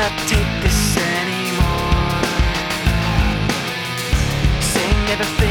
cannot take this anymore. Saying everything.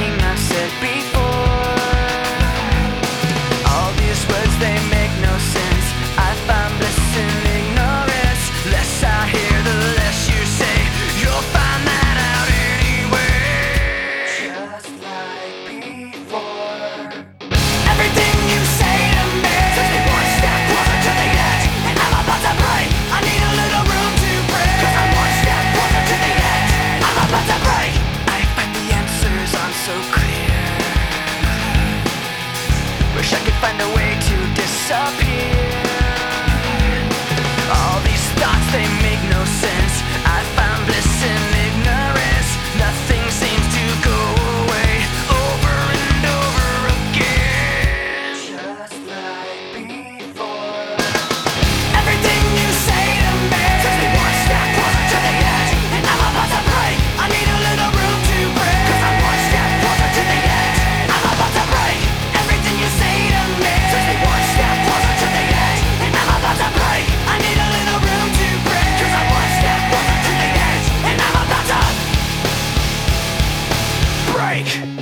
find a way to disappear. like.